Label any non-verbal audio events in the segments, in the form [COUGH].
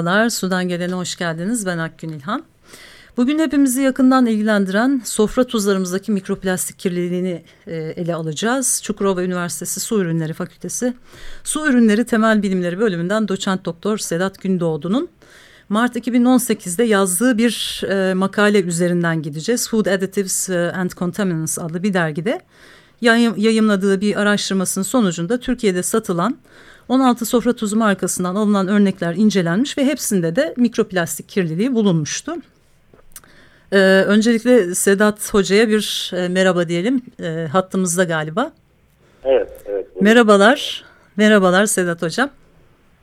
Merhabalar, Sudan Gelen'e hoş geldiniz. Ben Akgün İlhan. Bugün hepimizi yakından ilgilendiren sofra tuzlarımızdaki mikroplastik kirliliğini e, ele alacağız. Çukurova Üniversitesi Su Ürünleri Fakültesi Su Ürünleri Temel Bilimleri bölümünden doçent doktor Sedat Gündoğdu'nun Mart 2018'de yazdığı bir e, makale üzerinden gideceğiz. Food Additives e, and Contaminants adlı bir dergide yayımladığı bir araştırmasının sonucunda Türkiye'de satılan 16 sofra tuzu markasından alınan örnekler incelenmiş ve hepsinde de mikroplastik kirliliği bulunmuştu. Ee, öncelikle Sedat Hoca'ya bir e, merhaba diyelim. E, hattımızda galiba. Evet. evet merhabalar. Merhabalar Sedat Hocam.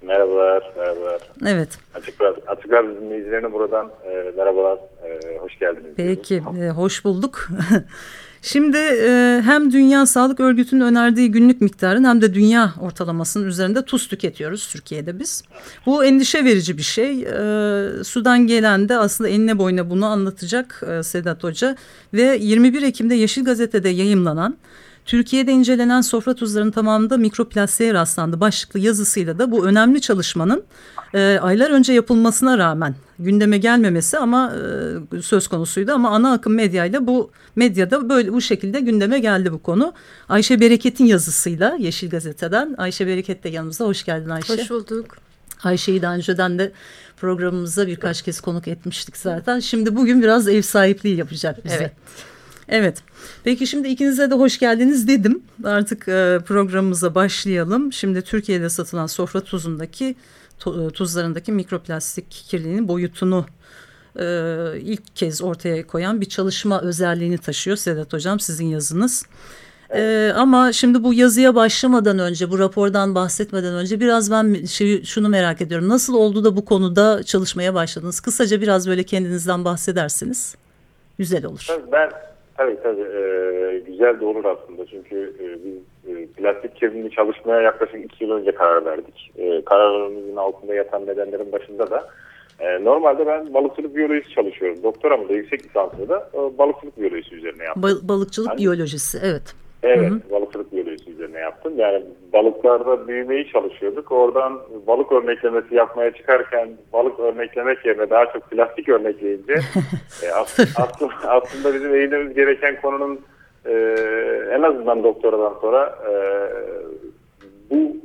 Merhabalar. Merhabalar. Evet. Açık, açık Radyo dinleyicilerine buradan e, merhabalar. E, hoş geldiniz. Peki. E, hoş bulduk. [LAUGHS] Şimdi e, hem Dünya Sağlık Örgütü'nün önerdiği günlük miktarın hem de dünya ortalamasının üzerinde tuz tüketiyoruz Türkiye'de biz. Bu endişe verici bir şey. E, sudan gelen de aslında enine boyuna bunu anlatacak e, Sedat Hoca. Ve 21 Ekim'de Yeşil Gazete'de yayımlanan Türkiye'de incelenen sofra tuzlarının tamamında mikroplastiğe rastlandı başlıklı yazısıyla da bu önemli çalışmanın e, aylar önce yapılmasına rağmen gündeme gelmemesi ama e, söz konusuydu ama ana akım medyayla bu medyada böyle bu şekilde gündeme geldi bu konu. Ayşe Bereket'in yazısıyla Yeşil Gazete'den Ayşe Bereket de yanımızda. Hoş geldin Ayşe. Hoş bulduk. Ayşe'yi daha önceden de programımıza birkaç kez konuk etmiştik zaten. Şimdi bugün biraz ev sahipliği yapacak bize. Evet. Evet. Peki şimdi ikinize de hoş geldiniz dedim. Artık e, programımıza başlayalım. Şimdi Türkiye'de satılan sofra tuzundaki e, tuzlarındaki mikroplastik kirliliğinin boyutunu e, ilk kez ortaya koyan bir çalışma özelliğini taşıyor Sedat Hocam sizin yazınız. Ee, ama şimdi bu yazıya başlamadan önce, bu rapordan bahsetmeden önce biraz ben şey, şunu merak ediyorum. Nasıl oldu da bu konuda çalışmaya başladınız? Kısaca biraz böyle kendinizden bahsedersiniz. Güzel olur. Ben tabii tabii e, güzel de olur aslında. Çünkü e, biz e, plastik kirliliğini çalışmaya yaklaşık iki yıl önce karar verdik. E, kararımızın altında yatan nedenlerin başında da e, normalde ben balıkçılık biyolojisi çalışıyorum. Doktoramı da yüksek lisansımı da e, balıkçılık biyolojisi üzerine yaptım. Ba balıkçılık yani, biyolojisi evet. Evet, Hı -hı. balıkçılık biyolojisi üzerine yaptım. Yani balıklarda büyümeyi çalışıyorduk. Oradan balık örneklemesi yapmaya çıkarken balık örneklemek yerine daha çok plastik örnekleyince [LAUGHS] e, aslında, aslında bizim eğilmemiz gereken konunun e, en azından doktoradan sonra e, bu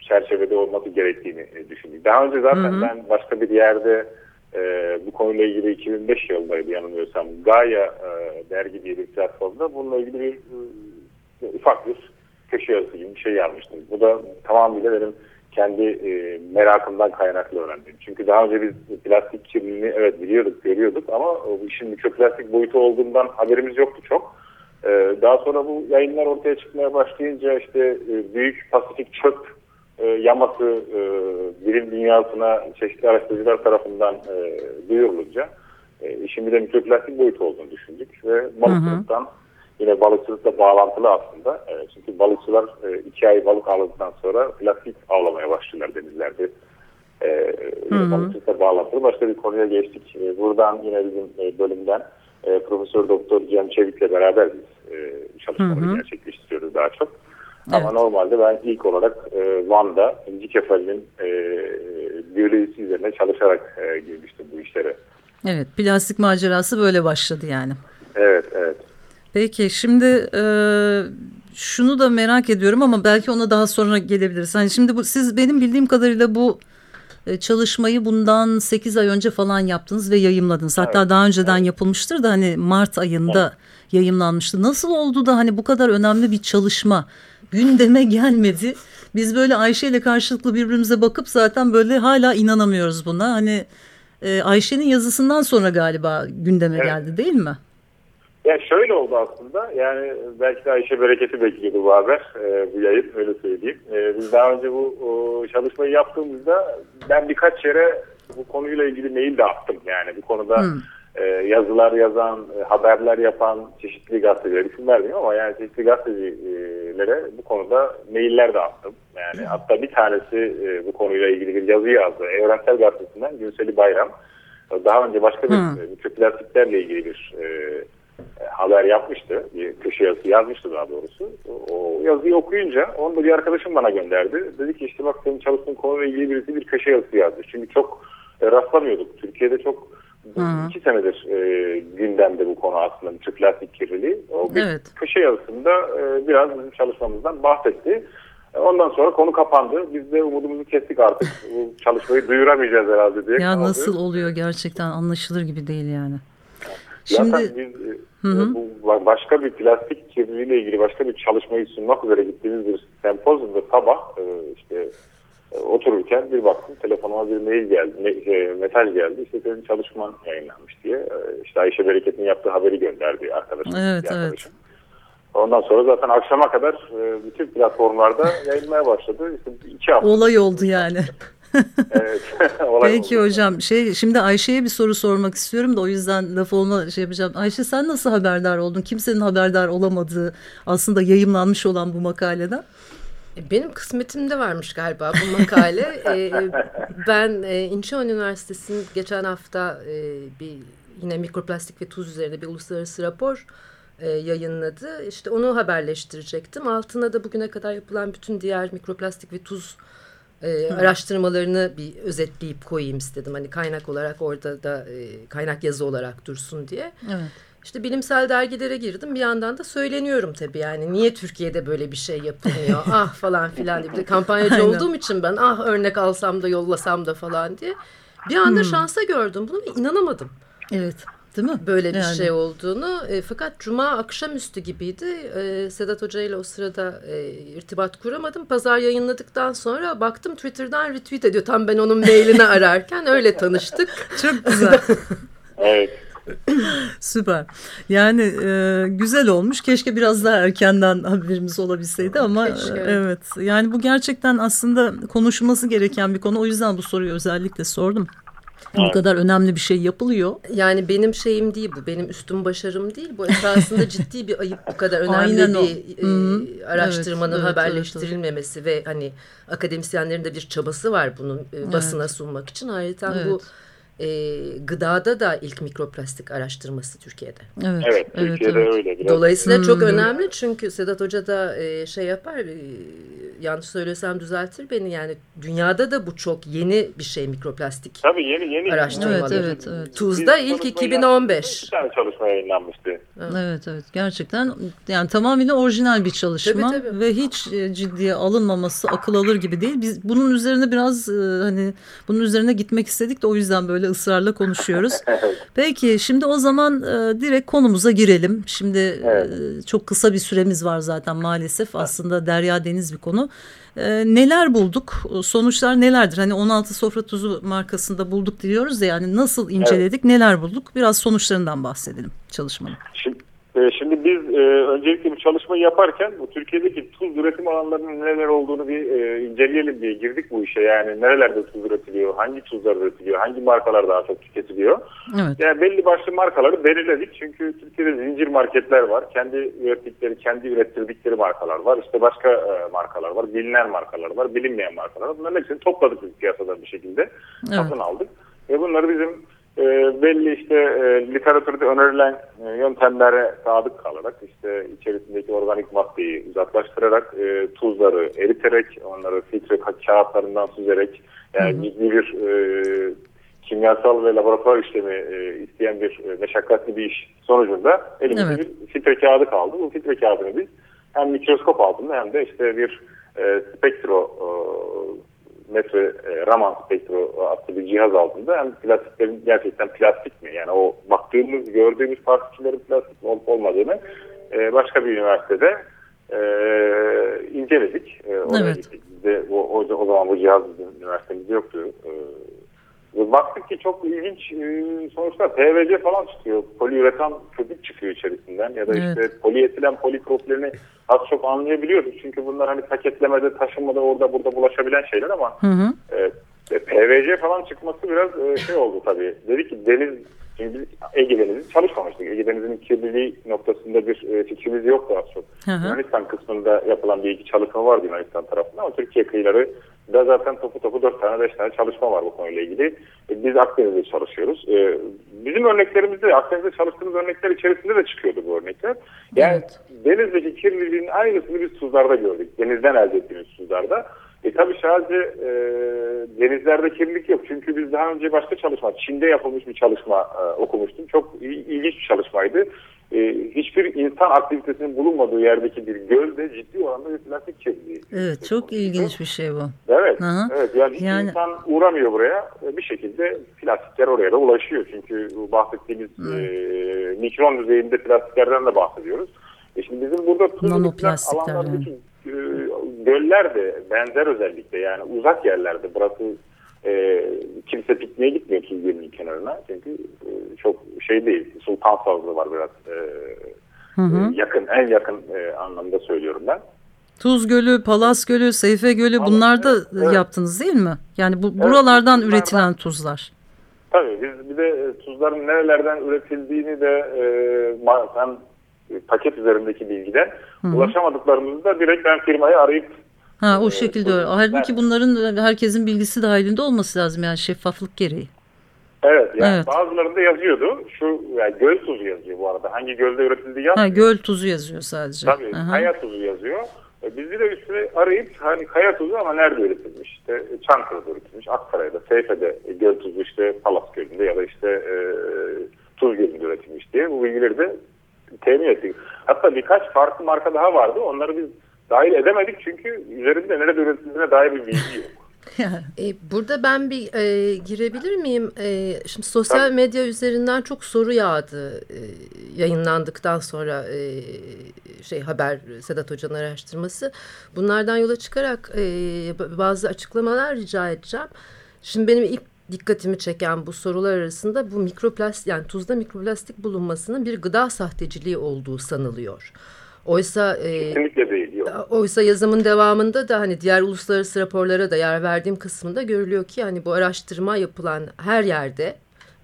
çerçevede olması gerektiğini düşündük. Daha önce zaten hı hı. ben başka bir yerde e, bu konuyla ilgili 2005 yılındaydı yanılmıyorsam Gaia e, dergi diye bir platformda bununla ilgili bir e, ufak bir köşe yazısı gibi bir şey yazmıştım. Bu da tamamıyla benim kendi e, merakımdan kaynaklı öğrendim. Çünkü daha önce biz plastik kirliliğini evet biliyorduk, görüyorduk ama bu işin mikroplastik boyutu olduğundan haberimiz yoktu çok. E, daha sonra bu yayınlar ortaya çıkmaya başlayınca işte e, büyük Pasifik çöp e, yaması e, bilim dünyasına çeşitli araştırıcılar tarafından e, duyurulunca e, işin bir de mikroplastik boyutu olduğunu düşündük ve balıkçılıktan yine balıkçılıkla bağlantılı aslında. E, çünkü balıkçılar e, iki ay balık avladıktan sonra plastik avlamaya başlıyorlar denizlerde. E, balıkçılıkla bağlantılı başka bir konuya geçtik. E, buradan yine bizim e, bölümden e, Profesör Doktor Cem Çevik'le beraber biz e, çalışmaları gerçekleştiriyoruz daha çok. Evet. Ama normalde ben ilk olarak e, Van'da encikefalinin e, biyolojisi üzerine çalışarak e, girmiştim bu işlere. Evet, plastik macerası böyle başladı yani. Evet, evet. Peki, şimdi e, şunu da merak ediyorum ama belki ona daha sonra gelebiliriz. Hani şimdi bu, siz benim bildiğim kadarıyla bu e, çalışmayı bundan 8 ay önce falan yaptınız ve yayımladınız. Hatta evet. daha önceden evet. yapılmıştır da hani Mart ayında evet. yayımlanmıştı. Nasıl oldu da hani bu kadar önemli bir çalışma gündeme gelmedi. Biz böyle Ayşe ile karşılıklı birbirimize bakıp zaten böyle hala inanamıyoruz buna. Hani e, Ayşe'nin yazısından sonra galiba gündeme evet. geldi değil mi? Ya şöyle oldu aslında. Yani belki de Ayşe Bereket'i bekliyordu bu haber, e, bu yayın öyle söyleyeyim. E, biz daha önce bu o, çalışmayı yaptığımızda ben birkaç yere bu konuyla ilgili mail de attım. Yani bu konuda hmm. e, yazılar yazan, e, haberler yapan çeşitli gazeteciler isim vermiyorum ama yani çeşitli gazetecilere bu konuda mailler de attım. Yani hatta bir tanesi e, bu konuyla ilgili bir yazı yazdı. Evrensel Gazetesi'nden Günseli Bayram. Daha önce başka bir hmm. mikroplastiklerle ilgili bir e, e, haber yapmıştı. Bir köşe yazısı yazmıştı daha doğrusu. O yazıyı okuyunca onu da bir arkadaşım bana gönderdi. Dedi ki işte bak senin çalıştığın konuyla ilgili birisi bir köşe yazısı yazdı. Çünkü çok e, rastlamıyorduk. Türkiye'de çok Hı iki senedir e, gündemde bu konu aslında mikroplastik kirliliği. O bir evet. köşe yazısında e, biraz bizim çalışmamızdan bahsetti. E, ondan sonra konu kapandı. Biz de umudumuzu kestik artık. [LAUGHS] bu çalışmayı duyuramayacağız herhalde diye. Ya nasıl oluyor gerçekten anlaşılır gibi değil yani. Şimdi... Zaten biz hı hı. bu başka bir plastik kirliliğiyle ilgili başka bir çalışmayı sunmak üzere gittiğimiz bir sempozyumda sabah e, işte e, otururken bir baktım telefonuma bir mail geldi, e, mesaj geldi. İşte senin çalışman yayınlanmış diye. İşte Ayşe Bereket'in yaptığı haberi gönderdi arkadaşım. Evet, evet. Ondan sonra zaten akşama kadar bütün platformlarda yayınlamaya başladı. İşte iki hafta. Olay oldu yani. [LAUGHS] evet. [LAUGHS] Peki oldu. hocam şey şimdi Ayşe'ye bir soru sormak istiyorum da o yüzden lafı ona şey yapacağım. Ayşe sen nasıl haberdar oldun? Kimsenin haberdar olamadığı aslında yayımlanmış olan bu makaleden. E, benim kısmetimde varmış galiba bu makale. [LAUGHS] ee, ben e, İncheon Üniversitesi'nin geçen hafta e, bir yine mikroplastik ve tuz üzerine bir uluslararası rapor e, yayınladı. İşte onu haberleştirecektim. Altına da bugüne kadar yapılan bütün diğer mikroplastik ve tuz e, araştırmalarını bir özetleyip koyayım istedim. Hani kaynak olarak orada da e, kaynak yazı olarak dursun diye. Evet. İşte bilimsel dergilere girdim. Bir yandan da söyleniyorum tabii yani. Niye Türkiye'de böyle bir şey yapılmıyor? [LAUGHS] ah falan filan diye. Bir de kampanyacı olduğum için ben ah örnek alsam da yollasam da falan diye. Bir anda hmm. şansa gördüm bunu ve inanamadım. Evet. Değil mi? Böyle bir yani. şey olduğunu. E, fakat Cuma akşamüstü gibiydi. E, Sedat Hoca ile o sırada e, irtibat kuramadım. Pazar yayınladıktan sonra baktım Twitter'dan retweet ediyor. Tam ben onun mailini [LAUGHS] ararken öyle tanıştık. Çok güzel. [LAUGHS] evet. [LAUGHS] Süper. Yani e, güzel olmuş. Keşke biraz daha erkenden haberimiz olabilseydi ama Keşke. evet. Yani bu gerçekten aslında konuşulması gereken bir konu. O yüzden bu soruyu özellikle sordum. Bu kadar önemli bir şey yapılıyor. Yani benim şeyim değil bu. Benim üstüm başarım değil. Bu esasında [LAUGHS] ciddi bir ayıp bu kadar önemli Aynen bir e, araştırmanın evet, haberleştirilmemesi evet, evet. ve hani akademisyenlerin de bir çabası var bunun e, basına evet. sunmak için. Ayrıca evet. bu e, gıdada da ilk mikroplastik araştırması Türkiye'de. Evet, evet Türkiye'de evet, öyle. Biraz. Dolayısıyla hmm. çok önemli çünkü Sedat Hoca da e, şey yapar, e, yanlış söylesem düzeltir beni yani dünyada da bu çok yeni bir şey mikroplastik. Tabii yeni yeni araştırmalar. Evet, evet, evet. Tuz'da Biz ilk 2015. Bir tane çalışma yayınlanmıştı. Evet evet gerçekten yani tamamen orijinal bir çalışma tabii, tabii. ve hiç e, ciddiye alınmaması akıl alır gibi değil. Biz bunun üzerine biraz e, hani bunun üzerine gitmek istedik de o yüzden böyle ısrarla konuşuyoruz. [LAUGHS] Peki şimdi o zaman e, direkt konumuza girelim. Şimdi evet. çok kısa bir süremiz var zaten maalesef aslında derya deniz bir konu. Neler bulduk? Sonuçlar nelerdir? Hani 16 sofra tuzu markasında bulduk diyoruz ya yani nasıl inceledik? Evet. Neler bulduk? Biraz sonuçlarından bahsedelim çalışmanın. Şimdi, e, şimdi biz e, öncelikle bu çalışmayı yaparken bu Türkiye'deki tuz üretim alanlarının neler olduğunu bir e, inceleyelim diye girdik bu işe. Yani nerelerde tuz üretiliyor, hangi tuzlar üretiliyor, hangi markalar daha çok tüketiliyor. Evet. Yani belli başlı markaları belirledik. Çünkü Türkiye'de zincir marketler var. Kendi ürettikleri, kendi ürettirdikleri markalar var. İşte başka e, markalar var. Bilinen markalar var, bilinmeyen markalar var. Bunların hepsini topladık biz piyasada bir şekilde. Evet. Satın aldık. Ve bunları bizim e, belli işte e, literatürde önerilen e, yöntemlere sadık kalarak işte içerisindeki organik maddeyi uzaklaştırarak e, tuzları eriterek onları filtre kağıtlarından süzerek yani gizli bir e, kimyasal ve laboratuvar işlemi e, isteyen bir e, meşakkatli bir iş sonucunda elimizde evet. bir filtre kağıdı kaldı. Bu filtre kağıdını biz hem mikroskop altında hem de işte bir e, spektro e, metre e, Raman spektro adlı bir cihaz altında hem plastiklerin gerçekten plastik mi yani o baktığımız gördüğümüz partiküllerin plastik olup olmadığını e, başka bir üniversitede e, inceledik. E, oraya evet. gittik. Bizde, o, o, o zaman bu cihaz bizim üniversitemizde yoktu. E, baktık ki çok ilginç e, sonuçta PVC falan çıkıyor. Poliüretan köpük çıkıyor içerisinden ya da Evet. işte polietilen polipropileni az çok anlayabiliyoruz. Çünkü bunlar hani paketlemede, taşınmada orada burada bulaşabilen şeyler ama Hı hı. e, e, PVC falan çıkması biraz e, şey oldu tabii. Dedi ki deniz şimdi biz Ege Denizi çalışmamıştık. Ege Denizi'nin kirliliği noktasında bir e, fikrimiz yoktu az çok. Hı hı. Yunanistan kısmında yapılan bir iki çalışma vardı Yunanistan tarafında ama Türkiye kıyıları da zaten topu topu dört tane beş tane çalışma var bu konuyla ilgili. E, Biz Akdeniz'de çalışıyoruz. E, Bizim örneklerimizde Akdeniz'de çalıştığımız örnekler içerisinde de çıkıyordu bu örnekler. Yani Evet. denizdeki kirliliğin aynısını biz tuzlarda gördük. Denizden elde ettiğimiz tuzlarda. E tabii sadece e, denizlerde kirlilik yok. Çünkü biz daha önce başka çalışma, Çin'de yapılmış bir çalışma e, okumuştum. Çok il- ilginç bir çalışmaydı. E, hiçbir insan aktivitesinin bulunmadığı yerdeki bir gölde ciddi oranda bir plastik kirliliği. Evet çok ilginç bir şey bu. Evet, hı. evet yani, Yani- insan uğramıyor buraya. E, Bir şekilde plastikler oraya da ulaşıyor. Çünkü bahsettiğimiz e, mikron düzeyinde plastiklerden de bahsediyoruz. E şimdi bizim burada üretilen alanlardaki e, göller de benzer özellikle yani uzak yerlerde burası e, kimse pikniğe gitmiyor Tuz Gölü'nün kenarına. Çünkü e, çok şey değil. Sultan Sazlı var biraz. e, Hı hı. e, yakın, en yakın e, anlamda söylüyorum ben. Tuz Gölü, Palas Gölü, Seyfe Gölü Ama- bunlar da evet, evet. yaptınız değil mi? Yani bu buralardan bunlardan- üretilen tuzlar. Tabii biz bir de e, tuzların nerelerden üretildiğini de e, e, paket üzerindeki bilgiden ulaşamadıklarımızda direkt ben firmayı arayıp Ha o şekilde tuz- öyle. Halbuki Evet. bunların herkesin bilgisi dahilinde olması lazım yani şeffaflık gereği. evet yani Evet. bazılarında yazıyordu. Şu yani göl tuzu yazıyor bu arada. Hangi gölde üretildiği yazmıyor. Ha göl tuzu yazıyor sadece. Tabii Aha. kaya tuzu yazıyor. E, Biz bir de üstüne arayıp hani kaya tuzu ama nerede üretilmiş? İşte Çankırı'da üretilmiş, Aksaray'da, Seyfe'de e, göl tuzu işte Palas Gölü'nde ya da işte e, Tuz Gölü'nde üretilmiş diye bu bilgileri de temin ettik. Hatta birkaç farklı marka daha vardı. Onları biz dahil edemedik çünkü üzerinde nerede üretildiğine dair bir bilgi yok. [LAUGHS] E, burada ben bir e, girebilir miyim? E, şimdi sosyal Tabii. medya üzerinden çok soru yağdı e, yayınlandıktan sonra e, şey haber Sedat Hoca'nın araştırması. Bunlardan yola çıkarak e, bazı açıklamalar rica edeceğim. Şimdi benim ilk dikkatimi çeken bu sorular arasında bu mikroplastik yani tuzda mikroplastik bulunmasının bir gıda sahteciliği olduğu sanılıyor. Oysa e, değil. Oysa yazımın devamında da hani diğer uluslararası raporlara da yer verdiğim kısmında görülüyor ki hani bu araştırma yapılan her yerde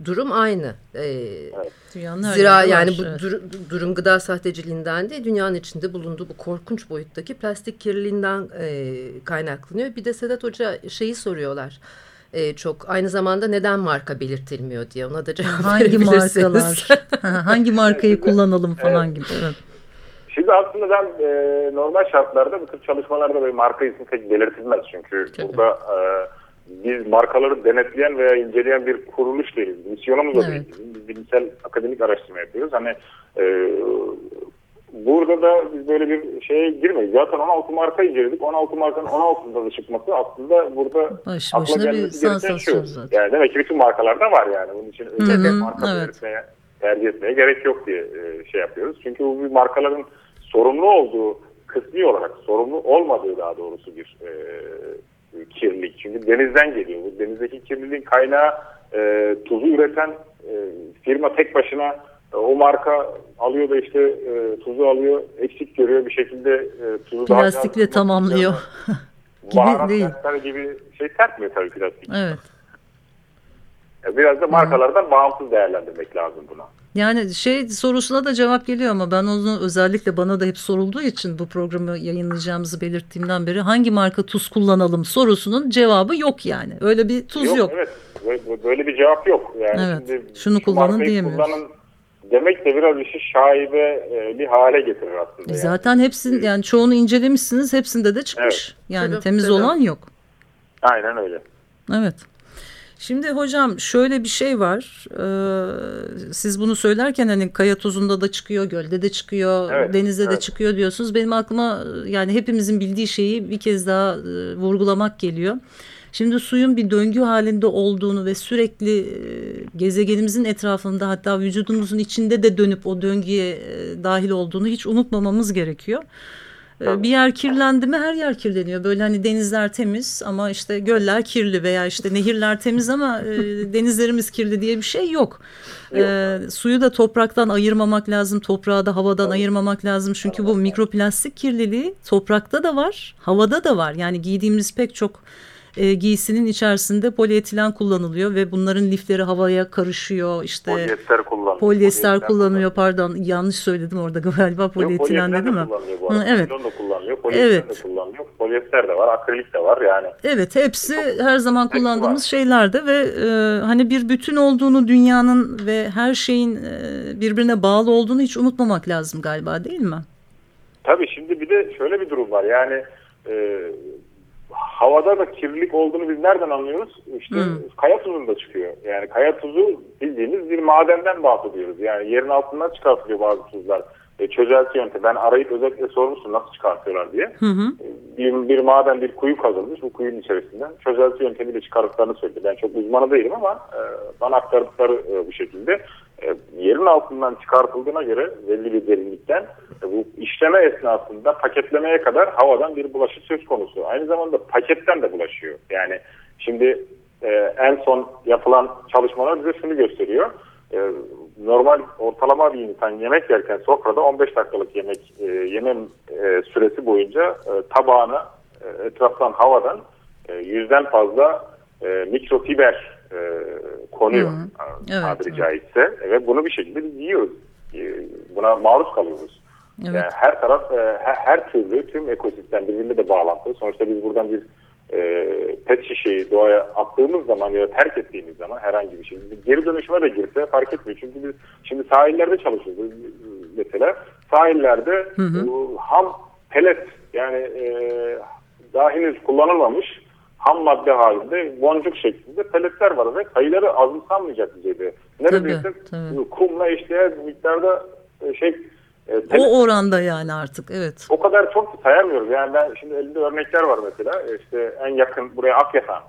durum aynı. Ee, dünyanın her zira yani var, bu evet. dur- durum gıda sahteciliğinden değil dünyanın içinde bulunduğu bu korkunç boyuttaki plastik kirliliğinden e, kaynaklanıyor. Bir de Sedat Hoca şeyi soruyorlar. e, çok aynı zamanda neden marka belirtilmiyor diye ona da cevap Hangi markalar? [LAUGHS] Ha, Hangi markayı kullanalım falan gibi. Evet. Şimdi aslında ben e, normal şartlarda bu tür çalışmalarda böyle marka ismi pek belirtilmez. Çünkü burada e, biz markaları denetleyen veya inceleyen bir kuruluş değiliz. Misyonumuz da Evet. değil. Biz bilimsel akademik araştırma yapıyoruz. Hani e, burada da biz böyle bir şeye girmeyiz. Zaten 16 marka inceledik. 16 markanın 16'sında da çıkması aslında burada Baş, başına bir sansasyon zaten. Yani demek ki bütün markalarda var yani. Bunun için özel hı, marka evet. belirtmeye, tercih etmeye gerek yok diye e, şey yapıyoruz. Çünkü bu bir markaların sorumlu olduğu, kısmi olarak sorumlu olmadığı daha doğrusu bir e, kirlilik. Çünkü denizden geliyor. Bu denizdeki kirliliğin kaynağı e, tuzu üreten e, firma tek başına o marka alıyor da işte e, tuzu alıyor, eksik görüyor bir şekilde e, tuzu daha Plastikle cazip tamamlıyor. [LAUGHS] gibi Baharat değil. gibi şey serpmiyor tabii plastik. Evet. Biraz da markalardan bağımsız değerlendirmek lazım buna. Yani şey sorusuna da cevap geliyor ama ben onu özellikle bana da hep sorulduğu için bu programı yayınlayacağımızı belirttiğimden beri hangi marka tuz kullanalım sorusunun cevabı yok yani. Öyle bir tuz yok. Evet. Böyle- bir cevap yok. Yani Evet. şimdi Şunu şu kullanın diyemiyoruz. kullanın demek de biraz işi şaibeli hale getirir aslında. E yani. Zaten hepsinin yani çoğunu incelemişsiniz hepsinde de çıkmış. Yani Tabii, temiz tabii. olan yok. Aynen öyle. Evet. Şimdi hocam şöyle bir şey var. Ee, siz bunu söylerken hani kaya tuzunda da çıkıyor, gölde de çıkıyor, Evet, denizde de evet. çıkıyor diyorsunuz. Benim aklıma yani hepimizin bildiği şeyi bir kez daha e, vurgulamak geliyor. Şimdi suyun bir döngü halinde olduğunu ve sürekli e, gezegenimizin etrafında hatta vücudumuzun içinde de dönüp o döngüye e, dahil olduğunu hiç unutmamamız gerekiyor. Bir yer kirlendi mi her yer kirleniyor. Böyle hani denizler temiz ama işte göller kirli veya işte nehirler temiz ama e, [LAUGHS] denizlerimiz kirli diye bir şey yok. E, suyu da topraktan ayırmamak lazım, toprağı da havadan ayırmamak lazım. Çünkü bu mikroplastik kirliliği toprakta da var, havada da var. Yani giydiğimiz pek çok e, giysinin içerisinde polietilen kullanılıyor ve bunların lifleri havaya karışıyor. İşte polyester kullanılıyor. Polyester, kullanılıyor pardon yanlış söyledim orada galiba polietilen dedi mi? Hı, evet. Da kullanılıyor, polietilen evet. de kullanılıyor. Polyester de var, akrilik de var yani. Evet hepsi Çok, her zaman kullandığımız şeylerde ve e, hani bir bütün olduğunu dünyanın ve her şeyin e, birbirine bağlı olduğunu hiç unutmamak lazım galiba değil mi? Tabii şimdi bir de şöyle bir durum var yani e, havada da kirlilik olduğunu biz nereden anlıyoruz? İşte hmm. kaya tuzunda çıkıyor. Yani kaya tuzu bildiğimiz bir madenden bahsediyoruz. Yani yerin altından çıkartılıyor bazı tuzlar. E, çözelti yöntemi. Ben arayıp özellikle sormuştum nasıl çıkartıyorlar diye. Hı hı. Bir, bir maden bir kuyu kazılmış. Bu kuyunun içerisinden çözelti yöntemiyle çıkarttıklarını söyledi. Ben çok uzmanı değilim ama e, bana aktardıkları e, bu şekilde. E, yerin altından çıkartıldığına göre belli bir derinlikten e, bu işleme esnasında paketlemeye kadar havadan bir bulaşı söz konusu. Aynı zamanda paketten de bulaşıyor. Yani şimdi e, en son yapılan çalışmalar bize şunu gösteriyor. normal ortalama bir insan yemek yerken sofrada 15 dakikalık yemek e, yemem süresi boyunca tabağına etraftan havadan yüzden fazla mikrofiber konuyor hmm. evet, tabiri evet. caizse ve bunu bir şekilde biz yiyoruz. Buna maruz kalıyoruz. Evet. Yani her taraf, e, her türlü tüm ekosistem birbirine de bağlantılı. Sonuçta biz buradan bir e, pet şişeyi doğaya attığımız zaman ya da terk ettiğimiz zaman herhangi bir şey geri dönüşüme de girse fark etmiyor. Çünkü biz şimdi sahillerde çalışıyoruz mesela. Sahillerde hı hı. ham pelet yani e, daha henüz kullanılmamış ham madde halinde boncuk şeklinde peletler var ve sayıları azımsanmayacak düzeyde. Neredeyse tabii, tabii. kumla eşdeğer miktarda şey e, o oranda yani artık evet. O kadar çok sayamıyoruz. Yani ben şimdi elinde örnekler var mesela. İşte en yakın buraya Akyatan.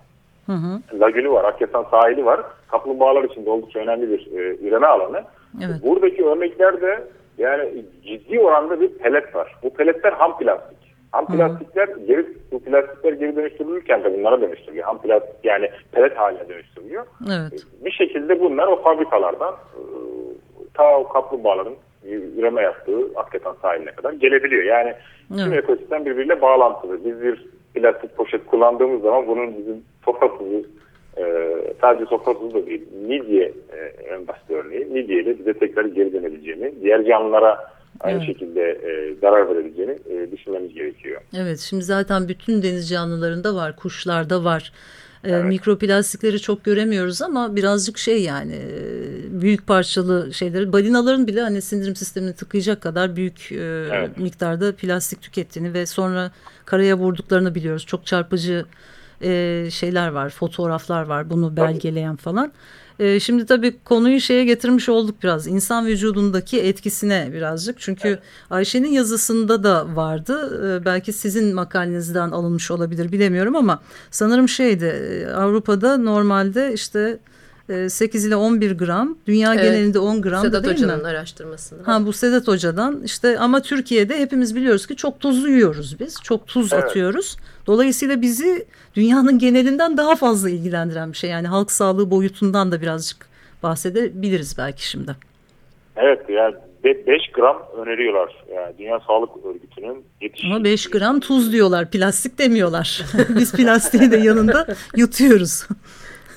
Hı hı. Lagünü var, Akyatan sahili var. Kaplumbağalar için de oldukça önemli bir e, üreme alanı. Evet. Buradaki örneklerde yani ciddi oranda bir pelet var. Bu peletler ham plastik. Ham plastikler hı hı. geri bu plastikler geri dönüştürülürken de bunlara dönüştürülüyor. Ham plastik yani pelet haline dönüştürülüyor. Evet. Bir şekilde bunlar o fabrikalardan e, ta o kaplumbağaların üreme yaptığı Akyatan sahiline kadar gelebiliyor. Yani evet. tüm ekosistem birbiriyle bağlantılı. Biz bir plastik poşet kullandığımız zaman bunun bizim tuzu e, sadece tuzu da değil, midye e, en basit örneği. Midye ile bize tekrar geri dönebileceğini, diğer canlılara aynı evet. şekilde e, zarar verebileceğini e, düşünmemiz gerekiyor. Evet, şimdi zaten bütün deniz canlılarında var, kuşlarda var. Ee, evet. Mikroplastikleri çok göremiyoruz ama birazcık şey yani e, büyük parçalı şeyleri balinaların bile hani sindirim sistemini tıkayacak kadar büyük e, evet. miktarda plastik tükettiğini ve sonra karaya vurduklarını biliyoruz. Çok çarpıcı e, şeyler var, fotoğraflar var bunu belgeleyen falan. E, şimdi tabii konuyu şeye getirmiş olduk biraz. İnsan vücudundaki etkisine birazcık. Çünkü evet. Ayşe'nin yazısında da vardı. E, belki sizin makalenizden alınmış olabilir bilemiyorum ama sanırım şeydi e, Avrupa'da normalde işte 8 ile 11 gram, dünya evet. genelinde 10 gram Sedat da değil Hoca'nın mi? araştırmasında. Ha bu Sedat Hoca'dan işte ama Türkiye'de hepimiz biliyoruz ki çok tuzlu yiyoruz biz. Çok tuz evet. atıyoruz. Dolayısıyla bizi dünyanın genelinden daha fazla ilgilendiren bir şey. Yani halk sağlığı boyutundan da birazcık bahsedebiliriz belki şimdi. Evet yani 5 gram öneriyorlar. Yani Dünya Sağlık Örgütü'nün yetiştiği. Ama 5 gram tuz diyorlar. Plastik demiyorlar. [LAUGHS] Biz plastiği de yanında yutuyoruz.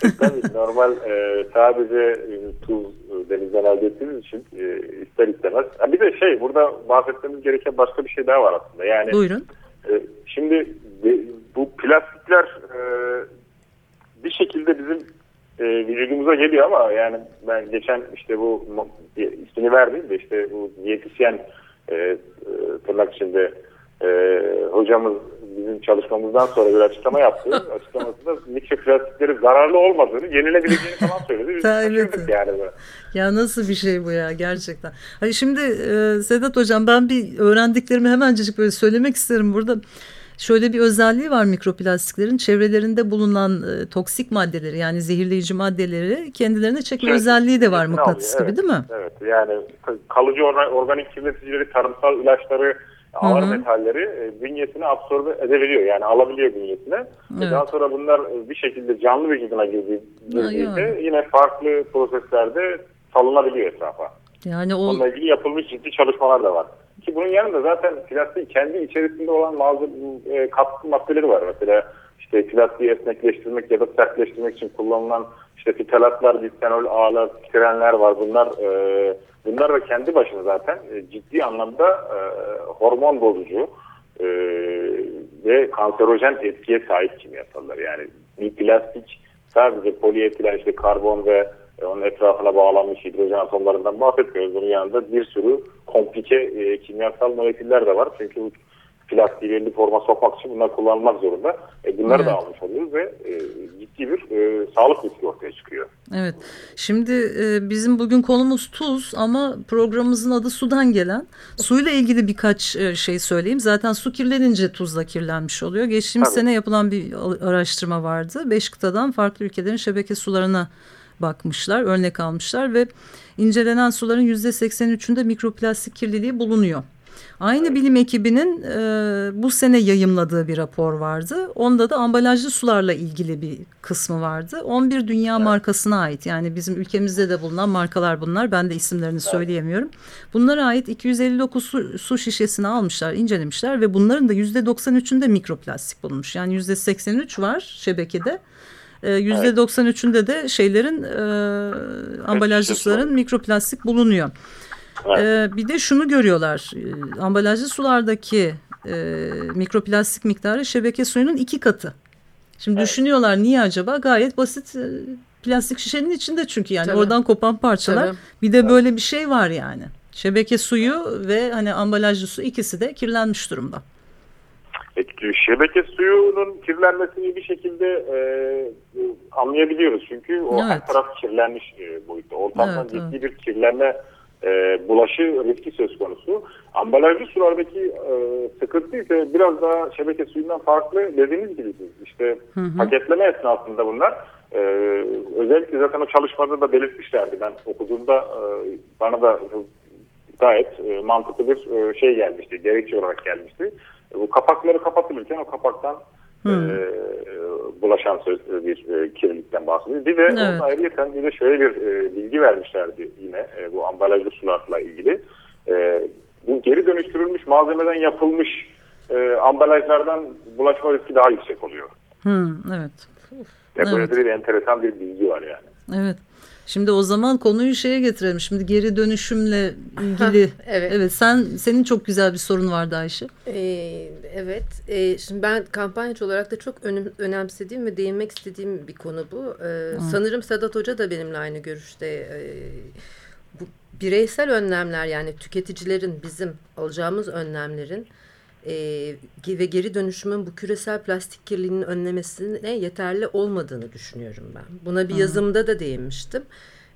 Tabii normal e, sadece e, tuz e, denizden elde ettiğimiz için e, ister istemez. Ha, bir de şey burada bahsetmemiz gereken başka bir şey daha var aslında. Yani Buyurun. E, şimdi de, bu plastikler e, bir şekilde bizim e, vücudumuza geliyor ama yani ben geçen işte bu ismini verdim de işte bu diyetisyen e, e, tırnak içinde e, hocamız bizim çalışmamızdan sonra bir açıklama yaptı. [LAUGHS] Açıklamasında mikroplastiklerin zararlı olmadığını, yenilebileceğini falan söyledi. Biz [LAUGHS] evet. yani böyle. Ya nasıl bir şey bu ya gerçekten. Hani şimdi e, Sedat Hocam ben bir öğrendiklerimi hemencecik böyle söylemek isterim burada. Şöyle bir özelliği var mikroplastiklerin çevrelerinde bulunan e, toksik maddeleri yani zehirleyici maddeleri kendilerine çekme evet, özelliği de var mıknatıs gibi evet, değil mi? Evet yani kalıcı organik kirleticileri, tarımsal ilaçları ağır hı hı. metalleri e, bünyesine absorbe edebiliyor. Yani alabiliyor bünyesine. Evet. Daha sonra bunlar bir şekilde canlı vücuduna girdiğinde yine farklı proseslerde salınabiliyor etrafa. Yani o... Onunla ilgili yapılmış ciddi çalışmalar da var. Ki bunun yanında zaten plastik kendi içerisinde olan bazı e, katkı maddeleri var. Mesela işte plastiği esnekleştirmek ya da sertleştirmek için kullanılan işte fitalatlar, bistenol ağlar, trenler var. Bunlar e, bunlar da kendi başına zaten e, ciddi anlamda e, hormon bozucu e, ve kanserojen etkiye sahip kimyasallar. Yani bir plastik sadece polietilen işte karbon ve onun etrafına bağlanmış hidrojen atomlarından bahsetmiyoruz. Bunun yanında bir sürü komplike e, kimyasal moleküller de var. Çünkü plastiği belli forma sokmak için bunlar kullanılmak zorunda. E, bunları evet. da almış oluyoruz ve e, ciddi bir e, sağlık riski ortaya çıkıyor. Evet. Şimdi e, bizim bugün konumuz tuz ama programımızın adı sudan gelen. Suyla ilgili birkaç e, şey söyleyeyim. Zaten su kirlenince tuzla kirlenmiş oluyor. Geçtiğimiz Tabii. sene yapılan bir araştırma vardı. Beş kıtadan farklı ülkelerin şebeke sularına bakmışlar, örnek almışlar ve incelenen suların yüzde 83'ünde mikroplastik kirliliği bulunuyor. Aynı bilim ekibinin e, bu sene yayımladığı bir rapor vardı. Onda da ambalajlı sularla ilgili bir kısmı vardı. 11 dünya evet. markasına ait yani bizim ülkemizde de bulunan markalar bunlar. Ben de isimlerini söyleyemiyorum. Bunlara ait 259 su, su şişesini almışlar, incelemişler ve bunların da %93'ünde mikroplastik bulunmuş. Yani %83 var şebekede. Yüzde evet. %93'ünde de şeylerin e, ambalajlı suların mikroplastik bulunuyor. Evet. E, bir de şunu görüyorlar. E, ambalajlı sulardaki e, mikroplastik miktarı şebeke suyunun iki katı. Şimdi evet. düşünüyorlar niye acaba? Gayet basit e, plastik şişenin içinde çünkü yani Tabii. oradan kopan parçalar. Tabii. Bir de böyle bir şey var yani. Şebeke suyu ve hani ambalajlı su ikisi de kirlenmiş durumda. E, şebeke suyunun kirlenmesini bir şekilde e, anlayabiliyoruz. Çünkü o evet. her taraf kirlenmiş e, boyutta. Ortamdan evet, ciddi evet. bir kirlenme e, bulaşı riski söz konusu. Ambalajlı sulardaki e, sıkıntı ise biraz daha şebeke suyundan farklı dediğiniz gibi işte hı hı. paketleme esnasında bunlar e, özellikle zaten o çalışmada da belirtmişlerdi. Ben okuduğumda e, bana da gayet e, mantıklı bir e, şey gelmişti, gerekçe olarak gelmişti. E, bu kapakları kapatılırken o kapaktan hmm. e, bulaşan söz, bir e, kirlilikten bahsediyoruz. Bir de evet. ayrıca bir de şöyle bir e, bilgi vermişlerdi yine e, bu ambalajlı sularla ilgili. E, bu geri dönüştürülmüş malzemeden yapılmış e, ambalajlardan bulaşma riski daha yüksek oluyor. Hmm, evet. Ya evet. Böyle bir enteresan bir bilgi var yani. Evet. Şimdi o zaman konuyu şeye getirelim. Şimdi geri dönüşümle ilgili. evet. Evet. Sen senin çok güzel bir sorun vardı Ayşe. Ee, evet. Ee, şimdi ben kampanyacı olarak da çok önem, önemsediğim ve değinmek istediğim bir konu bu. Ee, sanırım Sedat Hoca da benimle aynı görüşte. Ee, bu bireysel önlemler yani tüketicilerin bizim alacağımız önlemlerin e, ve geri dönüşümün bu küresel plastik kirliliğinin önlemesine yeterli olmadığını düşünüyorum ben. Buna bir Hı. yazımda da değinmiştim.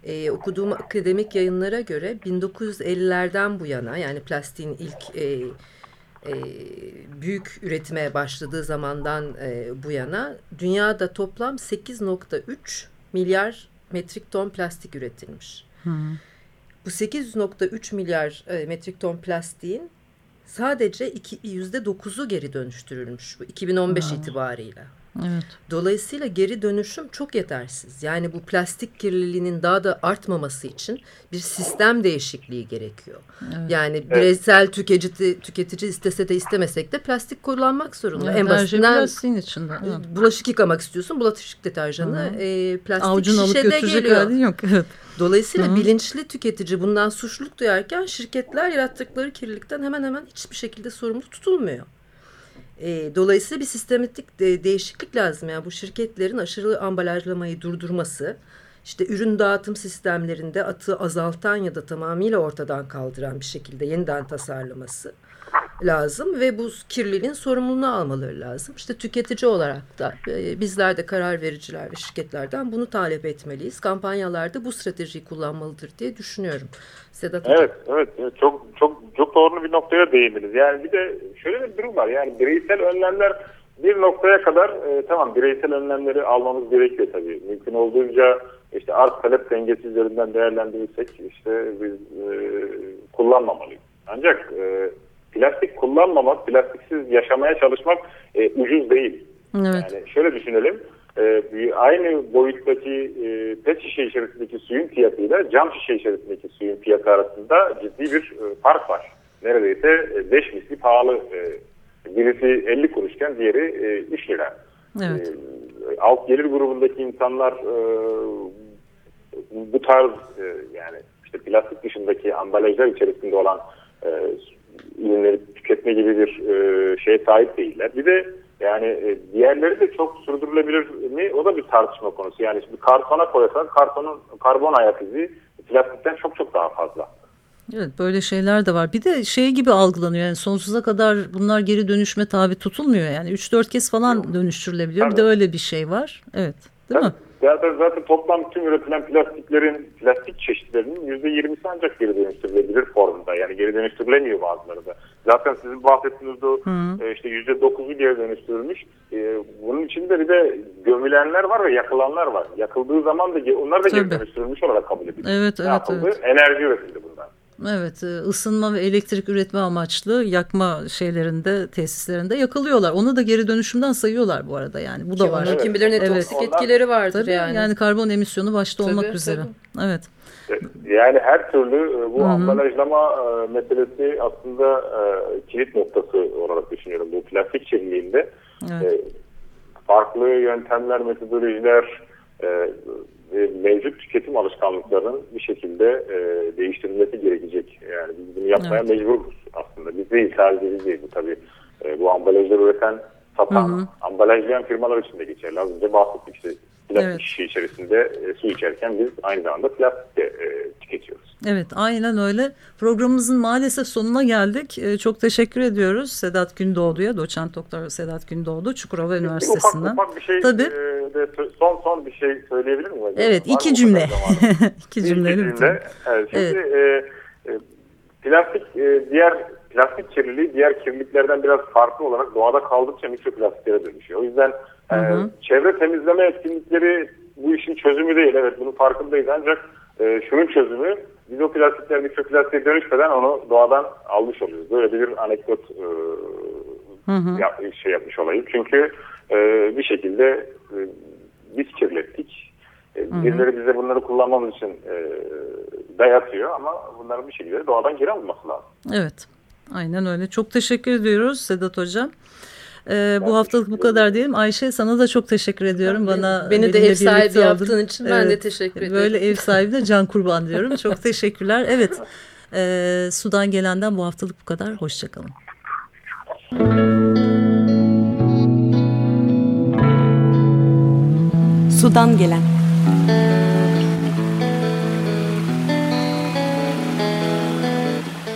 E, okuduğum akademik yayınlara göre 1950'lerden bu yana yani plastiğin ilk e, e, büyük üretime başladığı zamandan e, bu yana dünyada toplam 8.3 milyar metrik ton plastik üretilmiş. Hı. Bu 8.3 milyar e, metrik ton plastiğin sadece yüzde dokuzu geri dönüştürülmüş bu 2015 Aa. itibariyle. Evet. Dolayısıyla geri dönüşüm çok yetersiz. Yani bu plastik kirliliğinin daha da artmaması için bir sistem değişikliği gerekiyor. Evet. Yani bireysel evet. tüketici, tüketici istese de istemesek de plastik kullanmak zorunda. Evet, en basitinden plastiğin içinde. Evet. bulaşık yıkamak istiyorsun. Bulaşık deterjanı e, plastik Avucun şişede geliyor. Yok. Evet. Dolayısıyla Hı. bilinçli tüketici bundan suçluluk duyarken şirketler yarattıkları kirlilikten hemen hemen hiçbir şekilde sorumlu tutulmuyor. E, dolayısıyla bir sistematik de, değişiklik lazım. Yani bu şirketlerin aşırı ambalajlamayı durdurması, işte ürün dağıtım sistemlerinde atığı azaltan ya da tamamıyla ortadan kaldıran bir şekilde yeniden tasarlaması lazım ve bu kirliliğin sorumluluğunu almaları lazım. İşte tüketici olarak da e, bizler de karar vericiler ve şirketlerden bunu talep etmeliyiz. Kampanyalarda bu stratejiyi kullanmalıdır diye düşünüyorum. Sedat Evet, evet, evet. Çok çok çok doğru bir noktaya değindiniz. Yani bir de şöyle bir durum var. Yani bireysel önlemler bir noktaya kadar e, tamam bireysel önlemleri almamız gerekiyor tabii. Mümkün olduğunca işte arz talep dengesi üzerinden değerlendirirsek işte biz e, kullanmamalıyız. Ancak e, plastik kullanmamak, plastiksiz yaşamaya çalışmak e, ucuz değil. Evet. Yani şöyle düşünelim. E, aynı boyuttaki e, pet şişe içerisindeki suyun fiyatıyla cam şişe içerisindeki suyun fiyatı arasında ciddi bir e, fark var. Neredeyse 5 e, misli pahalı. E, birisi 50 kuruşken diğeri e, 3 lira. Evet. E, alt gelir grubundaki insanlar e, bu tarz e, yani işte plastik dışındaki ambalajlar içerisinde olan e, ürünleri tüketme gibi bir e, şeye sahip değiller. Bir de yani e, diğerleri de çok sürdürülebilir mi? O da bir tartışma konusu. Yani şimdi kartona koyarsan kartonun karbon ayak izi plastikten çok çok daha fazla. Evet böyle şeyler de var. Bir de şey gibi algılanıyor yani sonsuza kadar bunlar geri dönüşme tabi tutulmuyor yani 3-4 kez falan dönüştürülebiliyor. Tabii. Bir de öyle bir şey var. Evet değil Tabii. mi? Zaten, zaten toplam tüm üretilen plastiklerin, plastik çeşitlerinin %20'si ancak geri dönüştürülebilir formunda. Yani geri dönüştürülemiyor bazıları da. Zaten sizin bahsettiğiniz o e, işte %9'u geri dönüştürülmüş. E, bunun içinde bir de gömülenler var ve yakılanlar var. Yakıldığı zaman da onlar da Tabii. geri dönüştürülmüş olarak kabul ediliyor. Evet, evet, evet. Enerji üretildi bundan. Evet e, ısınma ve elektrik üretme amaçlı yakma şeylerinde tesislerinde yakılıyorlar. Onu da geri dönüşümden sayıyorlar bu arada yani. Bu da Ki var. Evet. Kim bilir ne evet. toksik etkileri vardır tabii, yani. Yani karbon emisyonu başta tabii, olmak üzere. Tabii. Evet. Yani her türlü e, bu Hı -hı. ambalajlama e, meselesi aslında kilit noktası olarak düşünüyorum bu plastik kirliliğinde. Evet. Farklı yöntemler, metodolojiler, e, mevcut tüketim alışkanlıklarının bir şekilde e, değiştirilmesi gerekecek. Yani biz bunu yapmaya evet. mecburuz aslında. Biz değil sadece biz değil. Bu tabii e, bu ambalajları üreten, satan, hı hı. ambalajlayan firmalar için de geçerli. Az önce bahsettik işte plastik evet. şişe içerisinde e, su içerken biz aynı zamanda plastik de e, tüketiyoruz. Evet aynen öyle. Programımızın maalesef sonuna geldik. E, çok teşekkür ediyoruz Sedat Gündoğdu'ya, doçent doktor Sedat Gündoğdu, Çukurova Üniversitesi'nden. Ufak, ufak bir şey, Tabii. E, de, son son bir şey söyleyebilir miyim? Evet Var [LAUGHS] iki cümle. iki cümle. İki cümle. Evet, şimdi evet. E, e, plastik e, diğer plastik kirliliği diğer kirliliklerden biraz farklı olarak doğada kaldıkça mikroplastiklere dönüşüyor. O yüzden Hı hı. Ee, çevre temizleme etkinlikleri bu işin çözümü değil. Evet bunun farkındayız ancak e, şunun çözümü biz o plastikler mikroplastiğe dönüşmeden onu doğadan almış oluyoruz. Böyle bir anekdot e, hı hı. Yap, şey yapmış olayım. Çünkü e, bir şekilde e, biz kirlettik. E, birileri bize bunları kullanmamız için e, dayatıyor ama bunların bir şekilde doğadan geri alınması lazım. Evet. Aynen öyle. Çok teşekkür ediyoruz Sedat Hocam. Ee, bu haftalık bu kadar diyelim. Ayşe sana da çok teşekkür ediyorum. Bana Beni de ev sahibi yaptığın için ben evet, de teşekkür ederim. Böyle ev sahibi de can kurban diyorum. Çok [LAUGHS] teşekkürler. Evet. E, Sudan gelenden bu haftalık bu kadar. Hoşçakalın. Sudan gelen